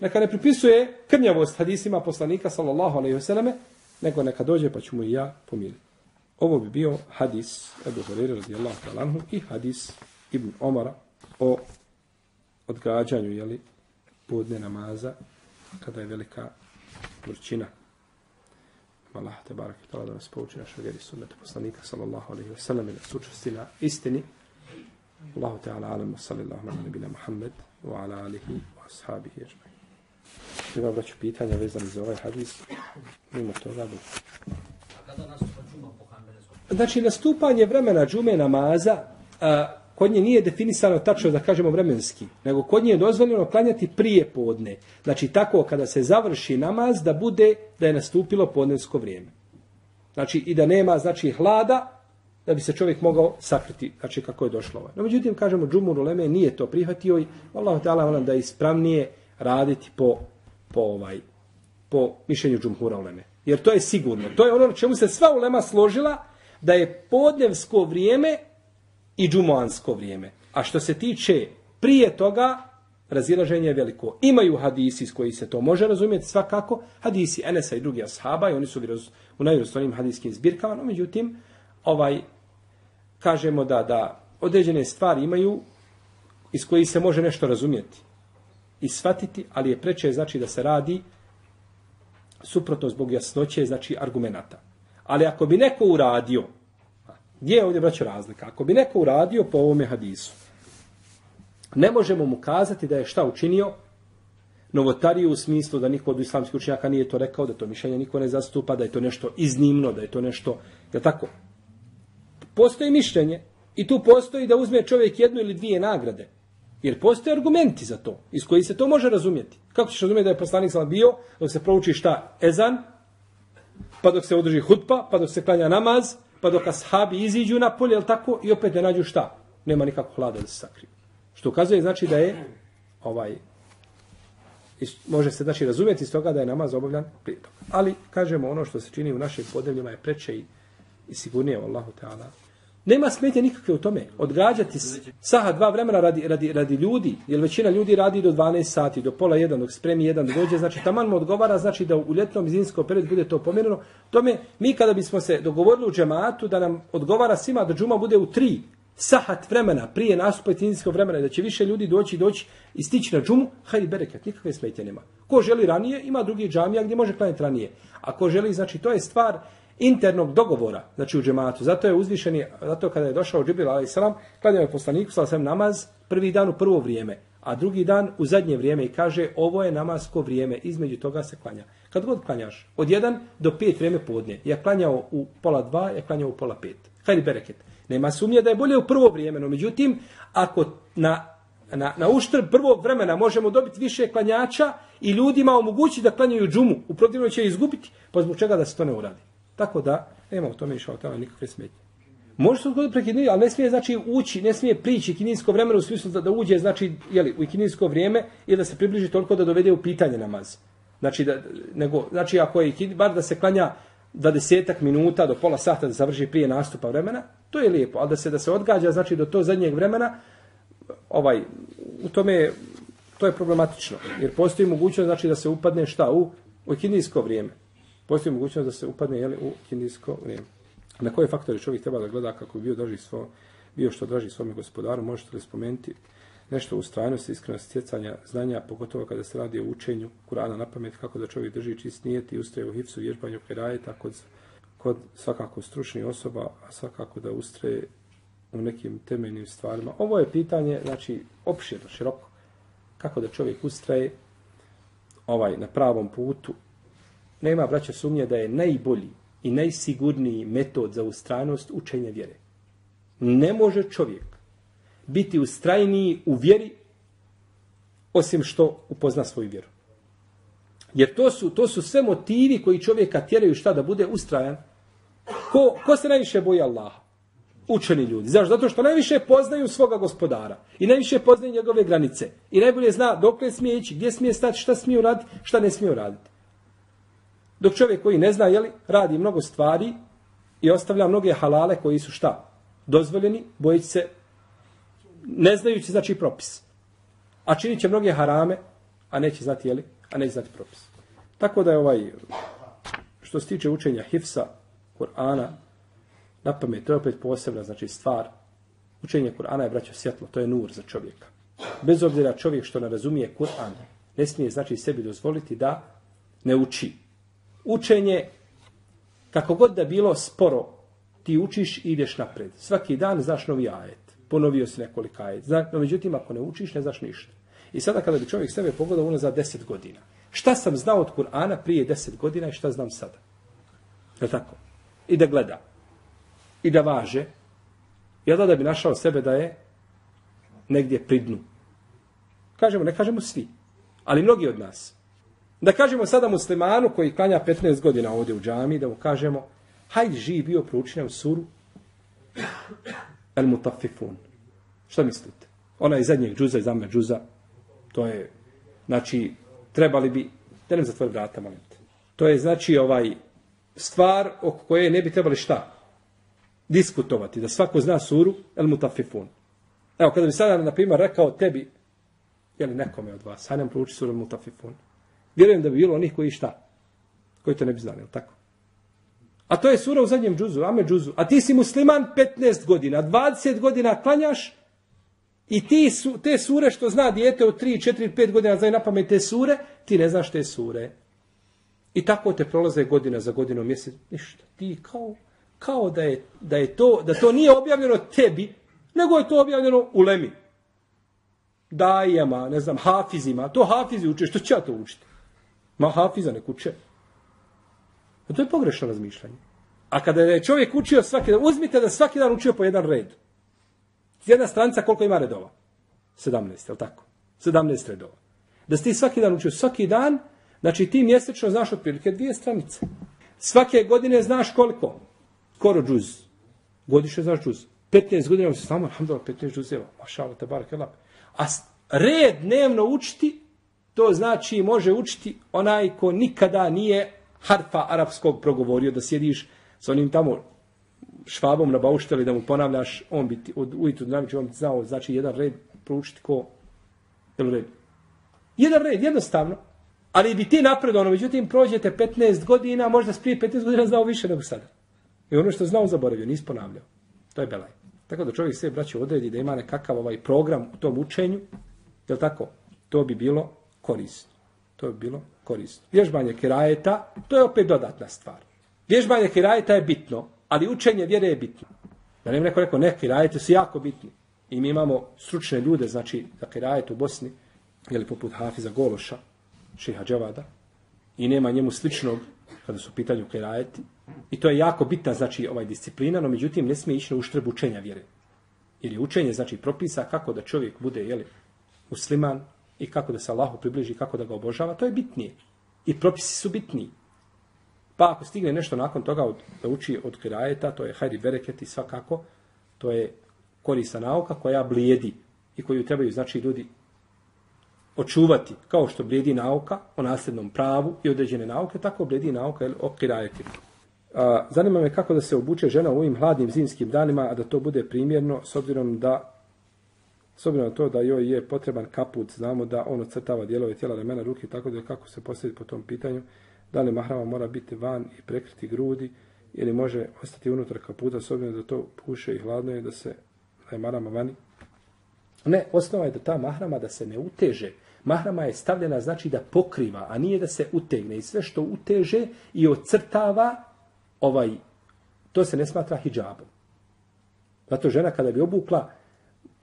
Neka ne pripisuje krnjavost hadisima poslanika sallallahu alejhi ve selleme, nego neka dođe pa ću mu i ja pomiriti. Ovo bi bio hadis Ebu Hurere radijallahu ta'ala anhu i hadis Ibn Omara o odgađanju jeli, podne namaza kada je velika vrućina. Allah te barak i tala da nas pouči naša vjeri sunnetu poslanika sallallahu alaihi wa sallam i da sučasti na istini. Allahu ta'ala alam wa sallallahu ala nabina Muhammed wa ala alihi wa ashabihi ježmaj. Ima braću pitanja vezani za ovaj hadis. Mimo toga bi. Znači, nastupanje vremena džume namaza a, kod nje nije definisano tačno da kažemo vremenski, nego kod nje je dozvoljeno klanjati prije podne. Znači tako kada se završi namaz da bude da je nastupilo podnevsko vrijeme. Znači i da nema znači hlada da bi se čovjek mogao sakriti znači kako je došlo ovo. No međutim kažemo džumur uleme nije to prihvatio i Allah taala volam da je ispravnije raditi po po ovaj po mišljenju džumhura uleme. Jer to je sigurno. To je ono čemu se sva ulema složila da je podnevsko vrijeme i džumoansko vrijeme. A što se tiče prije toga, razilaženje je veliko. Imaju hadisi s koji se to može razumjeti svakako, hadisi Enesa i drugi ashaba, i oni su u najvrstonim hadijskim zbirkama, no međutim, ovaj, kažemo da, da određene stvari imaju iz koji se može nešto razumjeti i shvatiti, ali je preče znači da se radi suprotno zbog jasnoće, znači argumenata. Ali ako bi neko uradio, Gdje je ovdje braćo razlika? Ako bi neko uradio po ovome hadisu, ne možemo mu kazati da je šta učinio novotariju u smislu da niko od islamskih učenjaka nije to rekao, da to mišljenje niko ne zastupa, da je to nešto iznimno, da je to nešto, je tako? Postoji mišljenje i tu postoji da uzme čovjek jednu ili dvije nagrade. Jer postoje argumenti za to, iz koji se to može razumjeti. Kako ćeš razumjeti da je poslanik sam bio, dok se prouči šta? Ezan, pa dok se održi hutba, pa dok se klanja namaz, pa dok ashabi iziđu na polje, jel tako, i opet ne nađu šta? Nema nikako hlada da se sakriju. Što ukazuje znači da je ovaj može se znači razumjeti iz toga da je namaz obavljan prije toga. Ali kažemo ono što se čini u našim podnevljima je preče i, i sigurnije Allahu Teala Nema smetje nikakve u tome. Odgađati saha dva vremena radi, radi, radi ljudi, jer većina ljudi radi do 12 sati, do pola jedan, dok spremi jedan dođe, znači taman mu odgovara, znači da u ljetnom zimskom periodu bude to pomjereno. Tome, mi kada bismo se dogovorili u džematu da nam odgovara svima da džuma bude u tri sahat vremena prije nastupa zimskog vremena da će više ljudi doći doći i stići na džumu, hajde bereket, nikakve smetje nema. Ko želi ranije, ima drugi džamija gdje može klanjati ranije. A ko želi, znači to je stvar internog dogovora, znači u džematu. Zato je uzvišeni, zato kada je došao Džibril a.s. klanjao je poslaniku sa namaz prvi dan u prvo vrijeme, a drugi dan u zadnje vrijeme i kaže ovo je namasko vrijeme, između toga se klanja. Kad god klanjaš, od 1 do 5 vrijeme podnje, ja klanjao u pola 2, ja klanjao u pola 5. Hajde bereket. Nema sumnje da je bolje u prvo vrijeme, no međutim, ako na, na, na uštrb prvog vremena možemo dobiti više klanjača i ljudima omogućiti da klanjaju džumu, u protivno će izgubiti, pa zbog čega da se to ne uradi. Tako da, nema u tome išao tamo nikakve smetnje. Može se odgoditi prekidni, ali ne smije znači ući, ne smije prići kinijsko vremena u smislu da, da uđe znači, jeli, u kinijsko vrijeme i da se približi toliko da dovede u pitanje namaz. Znači, da, nego, znači ako je bar da se klanja 20 minuta do pola sata da završi prije nastupa vremena, to je lijepo, ali da se da se odgađa znači do to zadnjeg vremena, ovaj u tome to je problematično, jer postoji mogućnost znači da se upadne šta u u kinijsko vrijeme postoji mogućnost da se upadne jeli, u kindijsko vrijeme. Na koje faktore čovjek treba da gleda kako bi bio, draži svo, bio što draži svome gospodaru, možete li spomenuti nešto u strajnosti, iskrenosti stjecanja znanja, pogotovo kada se radi o učenju Kurana na pamet, kako da čovjek drži čist nijet i ustraje u hifsu, vježbanju kerajeta kod, kod svakako stručnih osoba, a svakako da ustraje u nekim temeljnim stvarima. Ovo je pitanje, znači, opširno, široko. Kako da čovjek ustraje ovaj, na pravom putu, nema braćo, sumnje da je najbolji i najsigurniji metod za ustrajnost učenje vjere. Ne može čovjek biti ustrajniji u vjeri osim što upozna svoju vjeru. Jer to su, to su sve motivi koji čovjeka tjeraju šta da bude ustrajan. Ko, ko se najviše boji Allaha? Učeni ljudi. Zašto? Zato što najviše poznaju svoga gospodara. I najviše poznaju njegove granice. I najbolje zna dok smije ići, gdje smije stati, šta smije uraditi, šta ne smije uraditi. Dok čovjek koji ne zna, jeli, radi mnogo stvari i ostavlja mnoge halale koji su šta? Dozvoljeni, bojeći se, ne znajući znači propis. A činit će mnoge harame, a neće znati, jeli, a neće znati propis. Tako da je ovaj, što se tiče učenja Hifsa, Kur'ana, na pamet, to je opet posebna znači, stvar. Učenje Kur'ana je, braćo, svjetlo, to je nur za čovjeka. Bez obzira čovjek što ne razumije Kur'an, ne smije znači sebi dozvoliti da ne uči. Učenje, kako god da bilo sporo, ti učiš i ideš napred. Svaki dan znaš novi ajet. Ponovio si nekoliko ajet. Zna, no, međutim, ako ne učiš, ne znaš ništa. I sada kada bi čovjek sebe pogledao ono za deset godina. Šta sam znao od Kur'ana prije deset godina i šta znam sada? Je tako? I da gleda. I da važe. I da bi našao sebe da je negdje pridnu. Kažemo, ne kažemo svi. Ali mnogi od nas. Da kažemo sada muslimanu koji klanja 15 godina ovdje u džami, da mu kažemo, hajde živi bio proučenja u suru El Mutafifun. Što mislite? Ona iz zadnjeg džuza iz zamer džuza. To je, znači, trebali bi, da nam zatvori vrata, molim te. To je, znači, ovaj stvar oko koje ne bi trebali šta? Diskutovati. Da svako zna suru El Mutafifun. Evo, kada bi sada, na primjer, rekao tebi, jeli nekome od vas, hajde nam prouči suru El Mutafifun. Vjerujem da bi bilo onih koji šta? Koji to ne bi znali, je tako? A to je sura u zadnjem džuzu, ame džuzu. A ti si musliman 15 godina, 20 godina klanjaš i ti su, te sure što zna dijete od 3, 4, 5 godina znaju na pamet te sure, ti ne znaš te sure. I tako te prolaze godina za godinu, mjesec, ništa. Ti kao, kao da, je, da, je to, da to nije objavljeno tebi, nego je to objavljeno u Lemi. Dajama, ne znam, hafizima. To hafizi uče, što će ja to učiti? Ma hafiza ne kuće. A to je pogrešno razmišljanje. A kada je čovjek učio svaki dan, uzmite da svaki dan učio po jedan red. Jedna stranica koliko ima redova? 17, je li tako? 17 redova. Da ste svaki dan učio svaki dan, znači ti mjesečno znaš otprilike dvije stranice. Svake godine znaš koliko? Skoro džuz. Godišnje znaš džuz. 15 godina se samo, alhamdulillah, 15 džuzeva. Mašalo, te barak, A red dnevno učiti, to znači može učiti onaj ko nikada nije harfa arapskog progovorio, da sjediš s onim tamo švabom na baušteli, da mu ponavljaš, on bi ti, od ujutru dinamično, on bi znao, znači, jedan red proučiti ko, jel red? Jedan red, jednostavno. Ali bi ti napredo, ono, međutim, prođete 15 godina, možda prije 15 godina znao više nego sada. I ono što znao zaboravio, nis ponavljao. To je belaj. Tako da čovjek sve braće odredi da ima nekakav ovaj program u tom učenju, jel tako? To bi bilo korisno. To je bilo korisno. Vježbanje kirajeta, to je opet dodatna stvar. Vježbanje kirajeta je bitno, ali učenje vjere je bitno. Da ne neko rekao, ne, kirajete su jako bitni. I mi imamo stručne ljude, znači, za kirajet u Bosni, ili poput Hafiza Gološa, šeha Džavada, i nema njemu sličnog kada su pitanju kirajeti. I to je jako bitna, znači, ovaj disciplina, no međutim, ne smije ići na uštrb učenja vjere. Jer je učenje, znači, propisa kako da čovjek bude, jeli, musliman, i kako da se Allahu približi, kako da ga obožava, to je bitnije. I propisi su bitniji. Pa ako stigne nešto nakon toga od, da uči od kirajeta, to je hajri bereket i svakako, to je korisa nauka koja blijedi i koju trebaju znači ljudi očuvati, kao što blijedi nauka o nasljednom pravu i određene nauke, tako blijedi nauka o kirajetima. A, zanima me kako da se obuče žena u ovim hladnim zimskim danima, a da to bude primjerno, s obzirom da S obzirom to da joj je potreban kaput, znamo da on ocrtava dijelove tijela, remena, ruke, tako da je kako se postaviti po tom pitanju, da li mahrama mora biti van i prekriti grudi, ili može ostati unutar kaputa, s obzirom da to puše i hladno je da se da je mahrama vani. Ne, osnova je da ta mahrama da se ne uteže. Mahrama je stavljena znači da pokriva, a nije da se utegne. I sve što uteže i ocrtava, ovaj, to se ne smatra hijabom. Zato žena kada bi obukla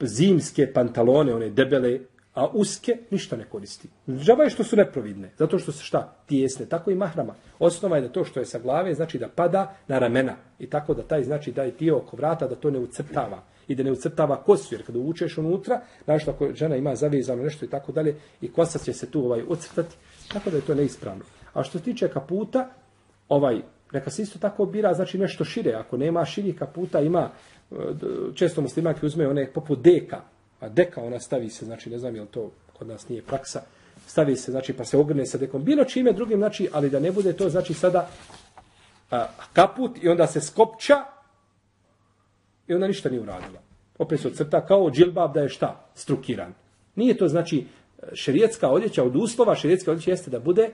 zimske pantalone, one debele, a uske, ništa ne koristi. Džaba je što su neprovidne, zato što se šta? Tijesne, tako i mahrama. Osnova je da to što je sa glave, znači da pada na ramena. I tako da taj, znači, da je tio oko vrata, da to ne ucrtava. I da ne ucrtava kosu, jer kada uvučeš unutra, znači ako žena ima zavezano nešto i tako dalje, i kosa će se tu ovaj ucrtati, tako da je to neispravno. A što se tiče kaputa, ovaj, neka se isto tako bira, znači nešto šire. Ako nema širika kaputa, ima e, često muslimanke uzme one poput deka, a deka ona stavi se, znači ne znam je li to kod nas nije praksa, stavi se, znači pa se ogrne sa dekom, bilo čime drugim, znači, ali da ne bude to, znači sada a, kaput i onda se skopča i onda ništa nije uradila. Opet se crta kao džilbab da je šta? Strukiran. Nije to znači šerijetska odjeća od uslova, šerijetska odjeća jeste da bude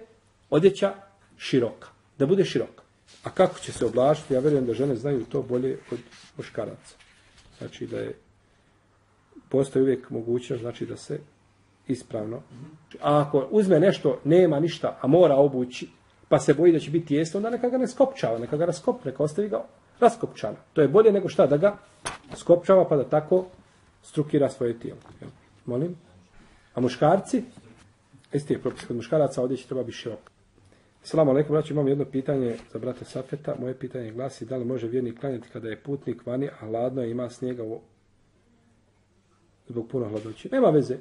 odjeća široka. Da bude široka. A kako će se oblačiti? Ja verujem da žene znaju to bolje od muškaraca. Znači da je postoji uvijek mogućnost znači da se ispravno. A ako uzme nešto, nema ništa, a mora obući, pa se boji da će biti tijesto, onda neka ga ne skopčava, neka ga raskop, neka ostavi ga raskopčano. To je bolje nego šta da ga skopčava pa da tako strukira svoje tijelo. Molim? A muškarci? Isti je propis kod muškaraca, ovdje će treba biti širok. Salamu alaikum, braću, imam jedno pitanje za brata Safeta. Moje pitanje glasi da li može vjernik klanjati kada je putnik vani, a hladno je, ima snijega u... zbog puno hladoće. Nema veze.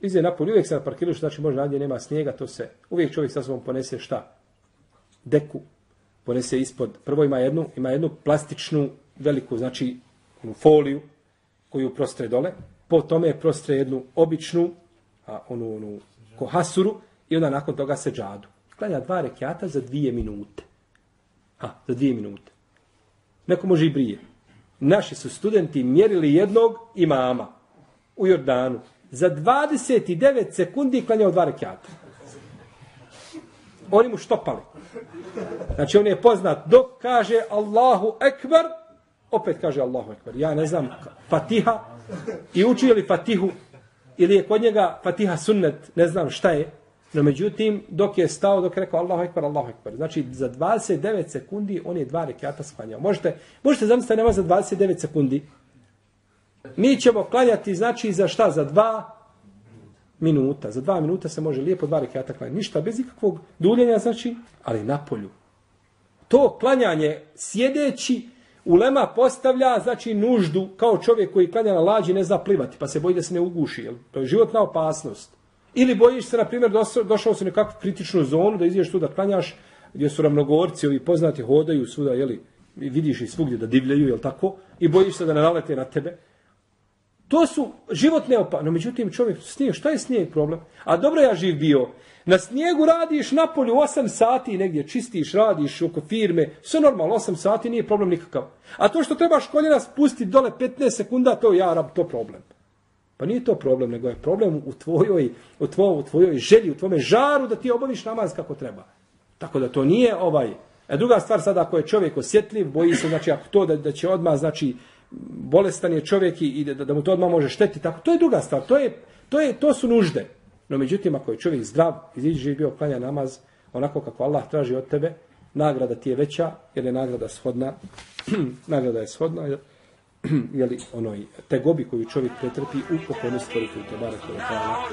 Ize napolje, uvijek se na parkiru, znači može nadje, nema snijega, to se... Uvijek čovjek sa sobom ponese šta? Deku. Ponese ispod. Prvo ima jednu, ima jednu plastičnu, veliku, znači, onu foliju, koju prostre dole. Po tome prostre jednu običnu, a onu, onu kohasuru, i onda nakon toga se džadu klanja dva rekiata za dvije minute. A, za dvije minute. Neko može i brije. Naši su studenti mjerili jednog imama u Jordanu. Za 29 sekundi klanjao dva rekiata. Oni mu štopali. Znači on je poznat dok kaže Allahu Ekber, opet kaže Allahu Ekber. Ja ne znam Fatiha i uči li Fatihu ili je kod njega Fatiha sunnet, ne znam šta je. No međutim, dok je stao, dok je rekao Allahu Ekber, Allahu Ekber. Znači, za 29 sekundi on je dva rekiata sklanjao. Možete, možete zamisliti nema za 29 sekundi. Mi ćemo klanjati, znači, za šta? Za dva minuta. Za dva minuta se može lijepo dva rekiata klanjati. Ništa, bez ikakvog duljenja, znači, ali na polju. To klanjanje sjedeći, Ulema postavlja, znači, nuždu kao čovjek koji klanja na lađi ne zna plivati, pa se boji da se ne uguši. Jel? To je životna opasnost. Ili bojiš se, na primjer, došao se u nekakvu kritičnu zonu da izješ tu da klanjaš, gdje su ravnogorci, ovi poznati hodaju svuda, jeli, vidiš i svugdje da divljaju, jel tako, i bojiš se da ne nalete na tebe. To su životne opa. No, međutim, čovjek, snijeg, šta je snijeg problem? A dobro ja živ bio. Na snijegu radiš na polju 8 sati negdje, čistiš, radiš oko firme, sve normalno, 8 sati nije problem nikakav. A to što trebaš koljena spustiti dole 15 sekunda, to je ja, to problem. Pa nije to problem, nego je problem u tvojoj, u tvojoj, u tvojoj želji, u tvome žaru da ti obaviš namaz kako treba. Tako da to nije ovaj... E druga stvar sada, ako je čovjek osjetljiv, boji se, znači, ako to da, da će odmah, znači, bolestan je čovjek i da, da mu to odmah može štetiti, tako, to je druga stvar, to, je, to, je, to su nužde. No međutim, ako je čovjek zdrav, iziđe živ bio klanja namaz, onako kako Allah traži od tebe, nagrada ti je veća, jer je nagrada shodna, nagrada je shodna, jeli, onoj tegobi koju čovjek pretrpi u pokornosti stvoritelju Tebara Kvetala.